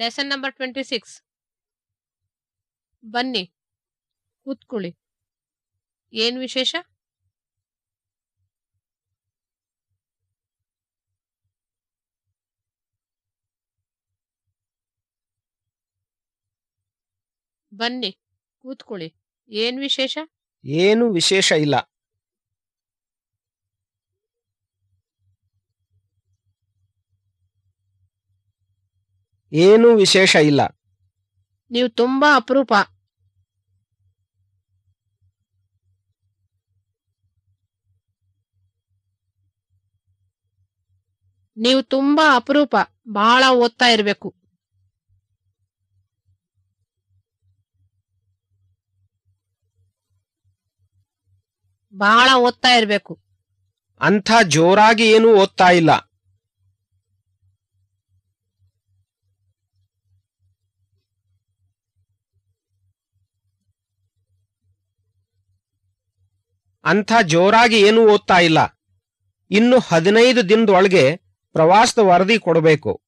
Lesson number twenty six ಬನ್ನಿ, ಕೂತ್ಕೊಳ್ಳಿ. ಏನ್ ವಿಶೇಷ? ಬನ್ನಿ, ಕೂತ್ಕೊಳ್ಳಿ. ಏನ್ ವಿಶೇಷ? ಏನು ವಿಶೇಷ ಇಲ್ಲ. ಏನು ವಿಶೇಷ ಇಲ್ಲ. ನೀವು ತುಂಬಾ ಅಪರೂಪ. ನೀವು ತುಂಬಾ ಅಪರೂಪ. ಬಹಳ ಓದ್ತಾ ಇರಬೇಕು. ಬಹಳ ಓದ್ತಾ ಇರಬೇಕು. ಅಂಥ ಜೋರಾಗಿ ಏನು ಓದ್ತಾ ಇಲ್ಲ. ಅಂಥ ಜೋರಾಗಿ ಏನೂ ಓದ್ತಾ ಇಲ್ಲ. ಇನ್ನು ಹದಿನೈದು ದಿನದೊಳಗೆ ಪ್ರವಾಸದ ವರದಿ ಕೊಡಬೇಕು.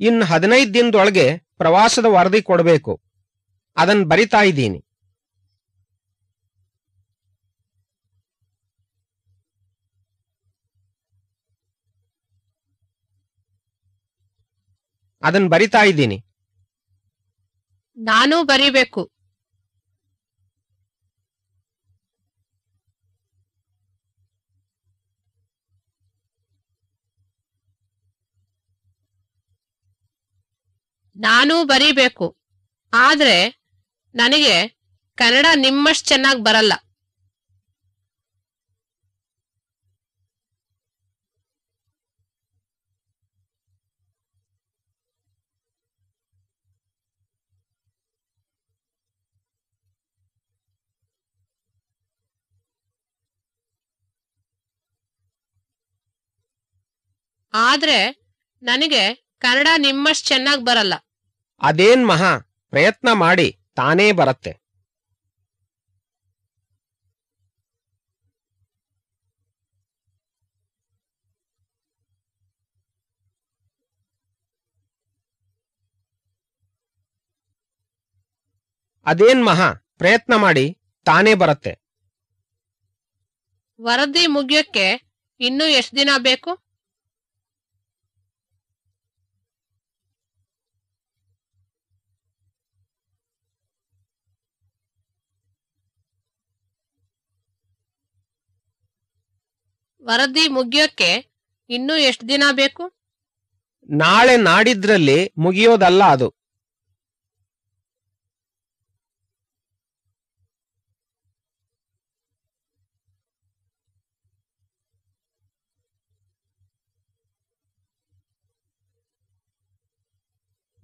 ಇನ್ನು ಹದಿನೈದು ದಿನದೊಳಗೆ ಪ್ರವಾಸದ ವರದಿ ಕೊಡಬೇಕು. ಅದನ್ನು ಬರಿತಾ ಇದ್ದೀನಿ. ಅದನ್ನ ಬರಿತಾ ಇದ್ದೀನಿ. ನಾನು ಬರಿಬೇಕು. ನಾನು ಬರಿಬೇಕು. ಆದ್ರೆ ನನಗೆ ಕನ್ನಡ ನಿಮ್ಮಷ್ಟು ಚೆನ್ನಾಗಿ ಬರಲ್ಲ. ಆದ್ರೆ ನನಗೆ ಕನ್ನಡ ನಿಮ್ಮಷ್ಟು ಚೆನ್ನಾಗ್ ಬರಲ್ಲ. ಅದೇನ್ ಮಹಾ ಪ್ರಯತ್ನ ಮಾಡಿ ತಾನೇ ಬರತ್ತೆ. ಅದೇನ್ ಮಹಾ ಪ್ರಯತ್ನ ಮಾಡಿ ತಾನೇ ಬರತ್ತೆ. ವರದಿ ಮುಗಿಯೋಕ್ಕೆ ಇನ್ನೂ ಎಷ್ಟು ದಿನ ಬೇಕು? ವರದಿ ಮುಗಿಯೋಕೆ ಇನ್ನೂ ಎಷ್ಟು ದಿನ ಬೇಕು? ನಾಳೆ ನಾಡಿದ್ರಲ್ಲಿ ಮುಗಿಯೋದಲ್ಲ ಅದು.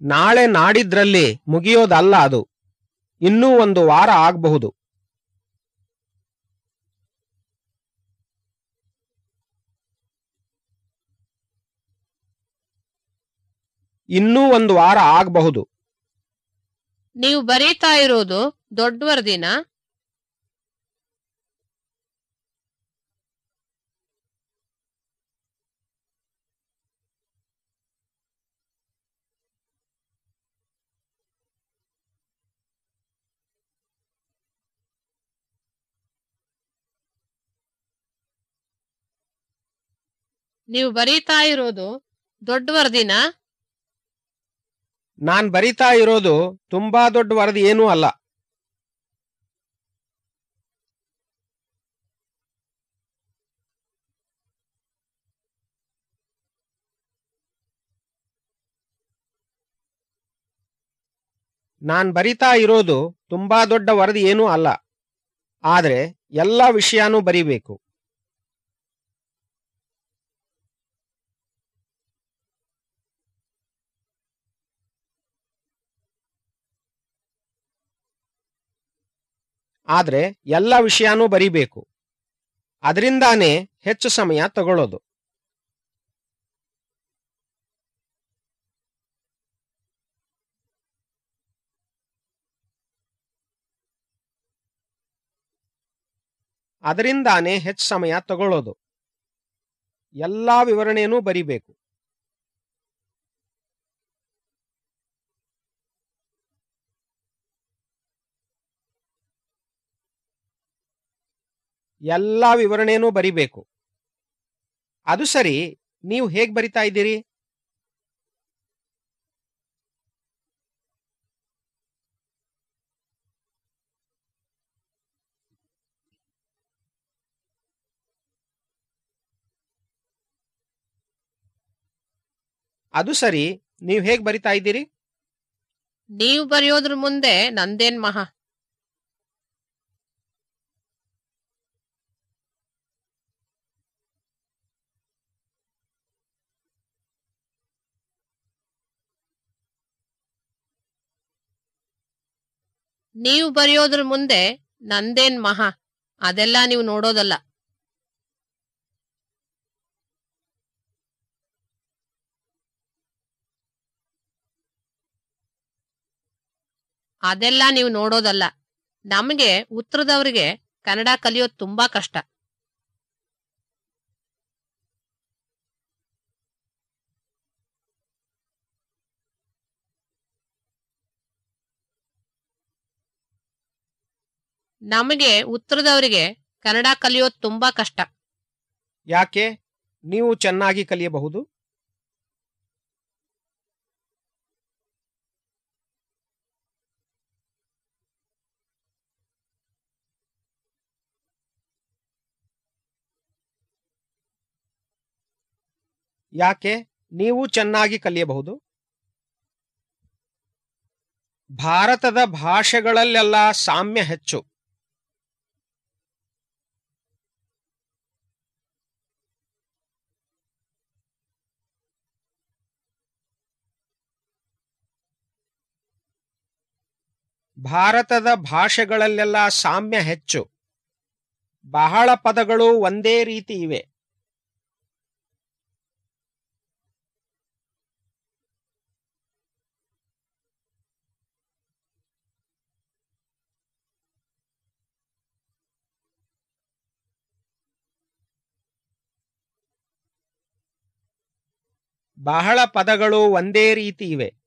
ನಾಳೆ ನಾಡಿದ್ರಲ್ಲಿ ಮುಗಿಯೋದಲ್ಲ ಅದು. ಇನ್ನೂ ಒಂದು ವಾರ ಆಗಬಹುದು. ಇನ್ನೂ ಒಂದು ವಾರ ಆಗಬಹುದು. ನೀವು ಬರೀತಾ ಇರೋದು ದೊಡ್ಡ ವರದಿನ ನೀವು ಬರೀತಾ ಇರೋದು ದೊಡ್ಡ ವರದಿನ ನಾನ್ ಬರಿತಾ ಇರೋದು ತುಂಬಾ ದೊಡ್ಡ ವರದಿ ಏನೂ ಅಲ್ಲ. ನಾನ್ ಬರಿತಾ ಇರೋದು ತುಂಬಾ ದೊಡ್ಡ ವರದಿ ಏನೂ ಅಲ್ಲ. ಆದರೆ ಎಲ್ಲ ವಿಷಯನೂ ಬರಿಬೇಕು. ಆದರೆ ಎಲ್ಲ ವಿಷಯನೂ ಬರೀಬೇಕು. ಅದರಿಂದಾನೇ ಹೆಚ್ಚು ಸಮಯ ತಗೊಳ್ಳೋದು. ಅದರಿಂದಾನೇ ಹೆಚ್ಚು ಸಮಯ ತಗೊಳ್ಳೋದು. ಎಲ್ಲ ವಿವರಣೆಯನ್ನು ಬರೀಬೇಕು. ಎಲ್ಲಾ ವಿವರಣೆಯನ್ನು ಬರಿಬೇಕು. ಅದು ಸರಿ, ನೀವು ಹೇಗೆ ಬರಿತಾ ಇದ್ದೀರಿ? ಅದು ಸರಿ, ನೀವು ಹೇಗೆ ಬರಿತಾ ಇದ್ದೀರಿ? ನೀವು ಬರೆಯೋದ್ರ ಮುಂದೆ ನಂದೇನ್ ಮಹಾ? ನೀವು ಬರೆಯೋದ್ರ ಮುಂದೆ ನಂದೇನ್ ಮಹಾ? ಅದೆಲ್ಲ ನೀವು ನೋಡೋದಲ್ಲ. ಅದೆಲ್ಲ ನೀವು ನೋಡೋದಲ್ಲ. ನಮಗೆ ಉತ್ತರದವರಿಗೆ ಕನ್ನಡ ಕಲಿಯೋದು ತುಂಬಾ ಕಷ್ಟ. ನಮಗೆ ಉತ್ತರದವರಿಗೆ ಕನ್ನಡ ಕಲಿಯೋದು ತುಂಬಾ ಕಷ್ಟ. ಯಾಕೆ? ನೀವು ಚೆನ್ನಾಗಿ ಕಲಿಯಬಹುದು? ಯಾಕೆ? ನೀವು ಚೆನ್ನಾಗಿ ಕಲಿಯಬಹುದು? ಭಾರತದ ಭಾಷೆಗಳಲ್ಲೆಲ್ಲ ಸಾಮ್ಯ ಹೆಚ್ಚು. ಭಾರತದ ಭಾಷೆಗಳಲ್ಲೆಲ್ಲ ಸಾಮ್ಯ ಹೆಚ್ಚು. ಬಹಳ ಪದಗಳು ಒಂದೇ ರೀತಿ ಇವೆ. ಬಹಳ ಪದಗಳು ಒಂದೇ ರೀತಿ ಇವೆ.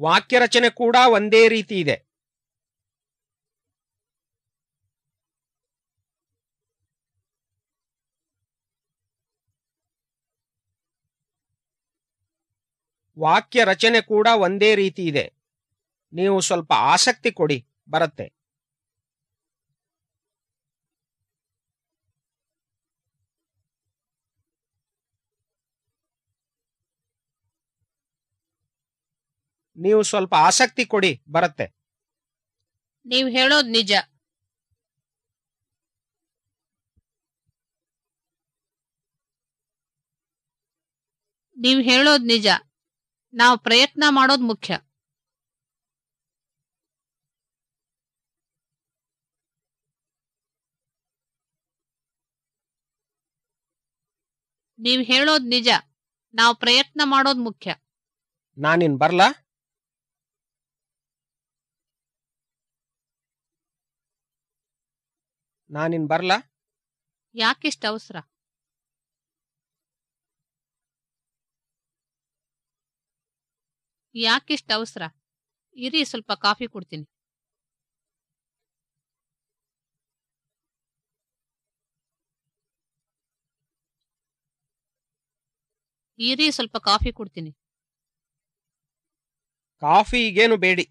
ವಾಕ್ಯ ರಚನೆ ಕೂಡ ಒಂದೇ ರೀತಿ ಇದೆ. ವಾಕ್ಯ ರಚನೆ ಕೂಡ ಒಂದೇ ರೀತಿ ಇದೆ. ನೀವು ಸ್ವಲ್ಪ ಆಸಕ್ತಿ ಕೊಡಿ, ಬರುತ್ತೆ. ನೀವು ಸ್ವಲ್ಪ ಆಸಕ್ತಿ ಕೊಡಿ ಬರುತ್ತೆ. ನೀವು ಹೇಳೋದು ನಿಜ. ನೀವು ಹೇಳೋದು ನಿಜ. ನಾವು ಪ್ರಯತ್ನ ಮಾಡೋದು ಮುಖ್ಯ. ನೀವು ಹೇಳೋದು ನಿಜ. ನಾವು ಪ್ರಯತ್ನ ಮಾಡೋದು ಮುಖ್ಯ. ನಾನಿನ್ ಬರ್ಲಾ? ನಾನಿನ್ ಬರ್ಲಾ? ಯಾಕಿಷ್ಟ ಅವಸರ? ಯಾಕಿಷ್ಟ ಅವಸರ? ಇರಿ ಸ್ವಲ್ಪ ಕಾಫಿ ಕೊಡ್ತೀನಿ. ಇರಿ ಸ್ವಲ್ಪ ಕಾಫಿ ಕೊಡ್ತೀನಿ. ಕಾಫಿ ಈಗೇನು ಬೇಡಿ.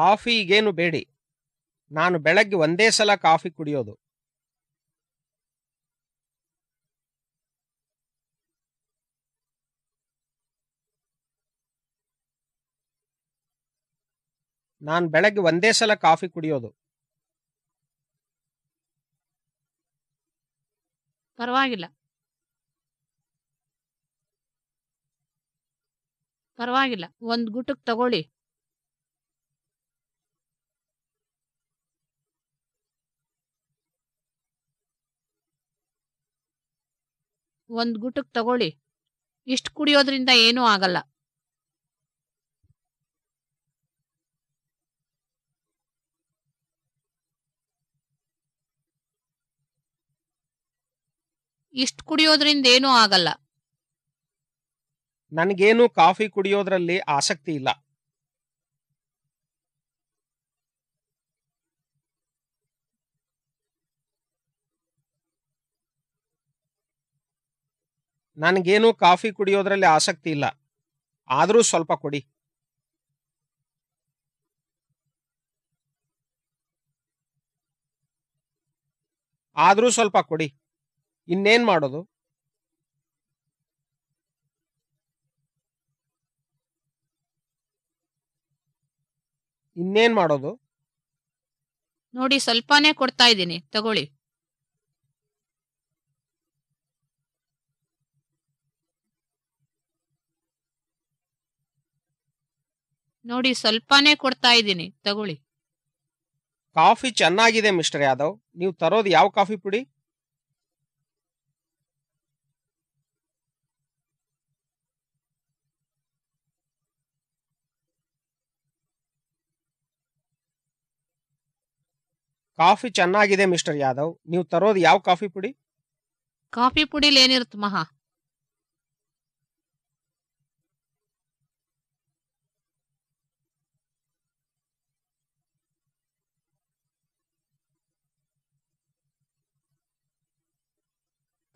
ಕಾಫಿ ಈಗೇನು ಬೇಡಿ. ನಾನು ಬೆಳಗ್ಗೆ ಒಂದೇ ಸಲ ಕಾಫಿ ಕುಡಿಯೋದು. ನಾನು ಬೆಳಗ್ಗೆ ಒಂದೇ ಸಲ ಕಾಫಿ ಕುಡಿಯೋದು. ಪರವಾಗಿಲ್ಲ. ಪರವಾಗಿಲ್ಲ. ಒಂದು ಗುಟಕ್ ತಗೊಳ್ಳಿ. ಒಂದ್ ಗುಟಕ್ ತಗೊಳ್ಳಿ. ಇಷ್ಟು ಕುಡಿಯೋದ್ರಿಂದ ಏನೂ ಆಗಲ್ಲ. ಇಷ್ಟು ಕುಡಿಯೋದ್ರಿಂದ ಏನೂ ಆಗಲ್ಲ. ನನಗೇನು ಕಾಫಿ ಕುಡಿಯೋದ್ರಲ್ಲಿ ಆಸಕ್ತಿ ಇಲ್ಲ. ನನಗೇನು ಕಾಫಿ ಕುಡಿಯೋದ್ರಲ್ಲಿ ಆಸಕ್ತಿ ಇಲ್ಲ. ಆದರೂ ಸ್ವಲ್ಪ ಕೊಡಿ. ಆದರೂ ಸ್ವಲ್ಪ ಕೊಡಿ. ಇನ್ನೇನ್ ಮಾಡೋದು? ಇನ್ನೇನ್ ಮಾಡೋದು? ನೋಡಿ, ಸ್ವಲ್ಪನೇ ಕೊಡ್ತಾ ಇದ್ದೀನಿ. ತಗೊಳ್ಳಿ. ನೋಡಿ ಸ್ವಲ್ಪನೇ ಕೊಡ್ತಾ ಇದ್ದೀನಿ. ತಗೊಳ್ಳಿ. ಕಾಫಿ ಚೆನ್ನಾಗಿದೆ ಮಿಸ್ಟರ್ ಯಾದವ್. ನೀವು ತರೋದು ಯಾವ ಕಾಫಿ ಪುಡಿ? ಕಾಫಿ ಚೆನ್ನಾಗಿದೆ ಮಿಸ್ಟರ್ ಯಾದವ್. ನೀವು ತರೋದು ಯಾವ ಕಾಫಿ ಪುಡಿ? ಕಾಫಿ ಪುಡಿಲಿ ಏನಿರುತ್ತೆ ಮಹಾ?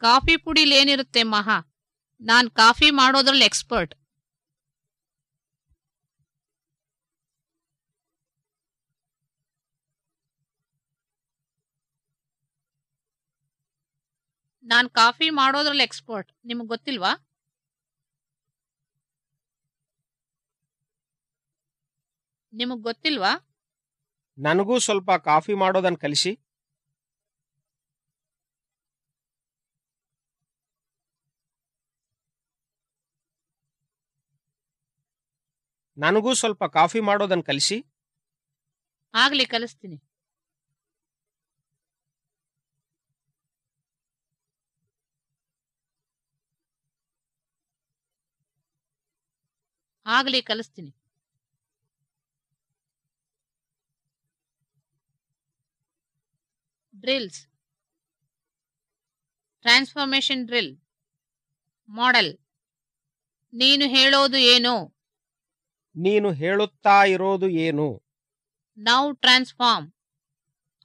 ಕಾಫಿ ಪುಡಿಲಿ ಏನಿರುತ್ತೆ ಮಹಾ. ನಾನ್ ಕಾಫಿ ಮಾಡೋದ್ರಲ್ಲಿ ಎಕ್ಸ್ಪರ್ಟ್. ನಾನ್ ಕಾಫಿ ಮಾಡೋದ್ರಲ್ಲಿ ಎಕ್ಸ್ಪರ್ಟ್. ನಿಮ್ಗೆ ಗೊತ್ತಿಲ್ವಾ? ನಿಮಗ್ ಗೊತ್ತಿಲ್ವಾ? ನನಗೂ ಸ್ವಲ್ಪ ಕಾಫಿ ಮಾಡೋದನ್ನ ಕಲಿಸಿ. ನನಗೂ ಸ್ವಲ್ಪ ಕಾಫಿ ಮಾಡೋದನ್ನ ಕಲಿಸಿ. ಆಗ್ಲಿ, ಕಲಿಸ್ತೀನಿ. ಆಗ್ಲಿ, ಕಲಿಸ್ತೀನಿ. ಡ್ರಿಲ್ಸ್. Transformation drill. ಮಾಡೆಲ್. ನೀನು ಹೇಳೋದು ಏನು? ನೀನು ಹೇಳುತ್ತಾ ಇರೋದು ಏನು? ನೌ ಟ್ರಾನ್ಸ್ಫಾರ್ಮ್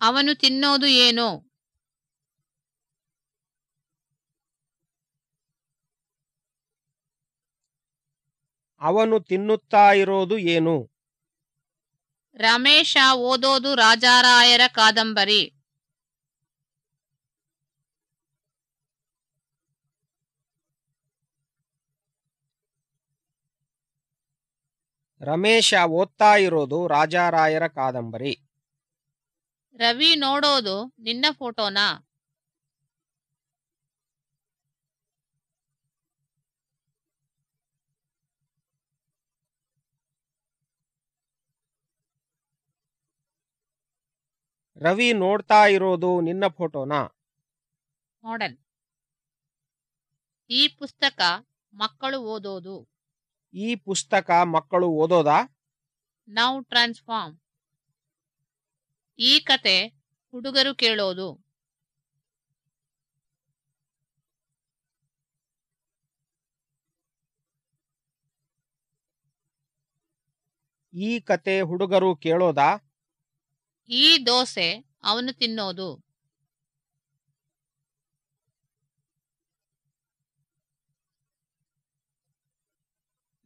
ಅವನು ತಿನ್ನೋದು ಏನು? ಅವನು ತಿನ್ನುತ್ತಾ ಇರೋದು ಏನು? ರಮೇಶ ಓದೋದು ರಾಜಾರಾಯರ ಕಾದಂಬರಿ. ರಮೇಶ ಓದ್ತಾ ಇರೋದು ರಾಜಾರಾಯರ ಕಾದಂಬರಿ. ರವಿ ನೋಡೋದು ನಿನ್ನ ಫೋಟೋನಾ? ರವಿ ನೋಡ್ತಾ ಇರೋದು ನಿನ್ನ ಫೋಟೋನಾ? ಮಾಡಲ್ ಈ ಪುಸ್ತಕ ಮಕ್ಕಳು ಓದೋದು. ಈ ಪುಸ್ತಕ ಮಕ್ಕಳು ಓದೋದಾ? ನೌ ಟ್ರಾನ್ಸ್ಫಾರ್ಮ್ ಈ ಕತೆ ಹುಡುಗರು ಕೇಳೋದು. ಈ ಕತೆ ಹುಡುಗರು ಕೇಳೋದಾ? ಈ ದೋಸೆ ಅವನು ತಿನ್ನೋದು.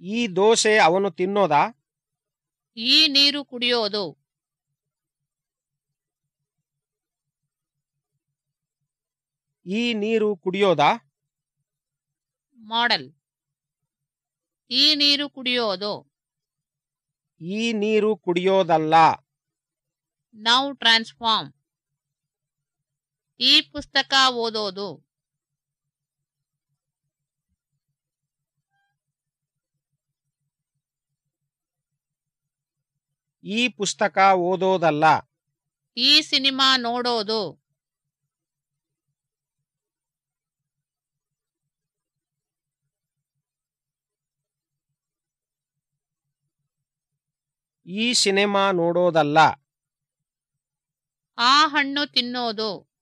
ಈ ದೋಸೆ ಅವನು ತಿನ್ನೋದಾ? ಈ ನೀರು ಕುಡಿಯೋದು. ಈ ನೀರು ಕುಡಿಯೋದಾ? ಮಾಡಲ್. ಈ ನೀರು ಕುಡಿಯೋದು. ಈ ನೀರು ಕುಡಿಯೋದಲ್ಲ. Now transform. ಈ ಪುಸ್ತಕ ಓದೋದು. ಈ ಪುಸ್ತಕ ಓದೋದಲ್ಲ. ಈ ಸಿನಿಮಾ ನೋಡೋದು. ಈ ಸಿನಿಮಾ ನೋಡೋದಲ್ಲ. ಆ ಹಣ್ಣು ತಿನ್ನೋದು.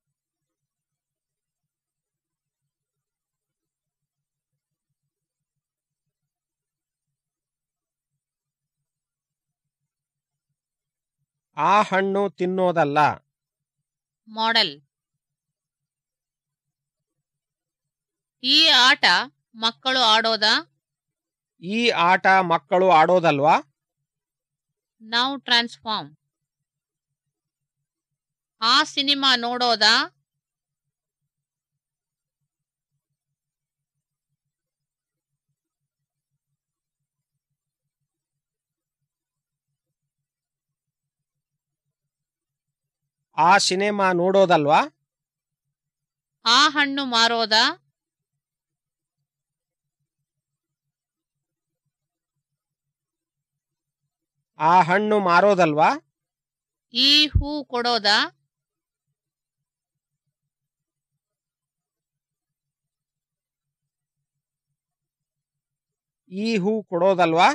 ಆ ಹಣ್ಣು ತಿನ್ನೋದಲ್ಲ. ಮಾಡೆಲ್. ಈ ಆಟ ಮಕ್ಕಳು ಆಡೋದಾ? ಈ ಆಟ ಮಕ್ಕಳು ಆಡೋದಲ್ವಾ? ನಾವು ಟ್ರಾನ್ಸ್ಫಾರ್ಮ್. ಆ ಸಿನಿಮಾ ನೋಡೋದಾ? ಆ ಸಿನಿಮಾ ನೋಡೋದಲ್ವಾ? ಆ ಹಣ್ಣು ಮಾರೋದಾ? ಆ ಹಣ್ಣು ಮಾರೋದಲ್ವಾ? ಈ ಹೂ ಕೊಡೋದಾ? ಈ ಹೂ ಕೊಡೋದಲ್ವಾ?